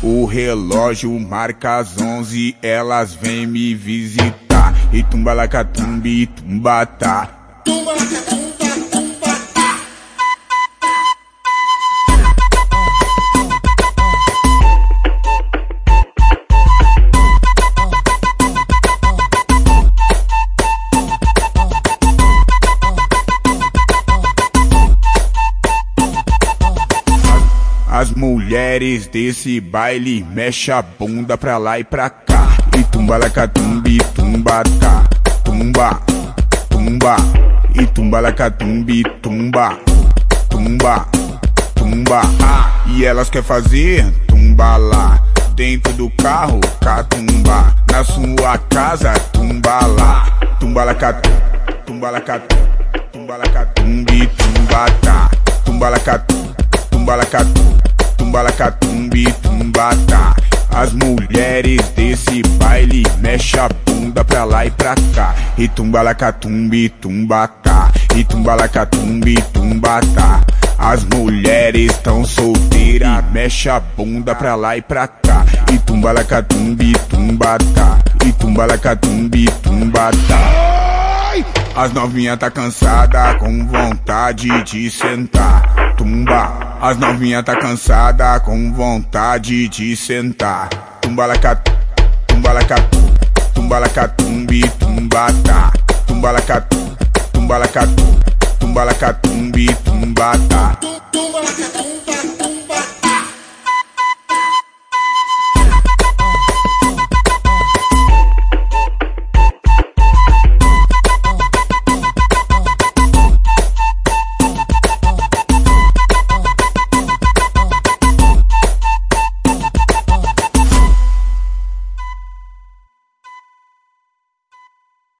O relógio marca as onze, elas vêm me visitar. E tumba lacatumbi, tumbatá. Tumba lacatumbi. Mulheres desse baile mexe a bunda pra lá e pra cá. E tumba lacatumbi, tumba tá. Tumba, tumba. E tumba lacatumbi, tumba. Tumba, tumba. E elas quer fazer tumba lá. Dentro do carro, catumba. Na sua casa, tumba lá. Tumba lacatum, tumba lacatum. Tumba lacatumbi, tumba tá. Tumba lacatum, tumba lacatum tumba-lacatumbi, tumbata. As mulheres desse baile mexe a bunda pra lá e pra cá. E tumba-lacatumbi, tumbata. E tumba-lacatumbi, tumbata. As mulheres tão solteiras, mexe a bunda pra lá e pra cá. E tumba-lacatumbi, tumbata. E tumba-lacatumbi, tumbata. As novinha tá cansada, com vontade de sentar. Tumba. As novinha tá cansada, com vontade de sentar. Tumba lacatu, tumba lacatu, tumba lacatumbi, tumbata. Tumba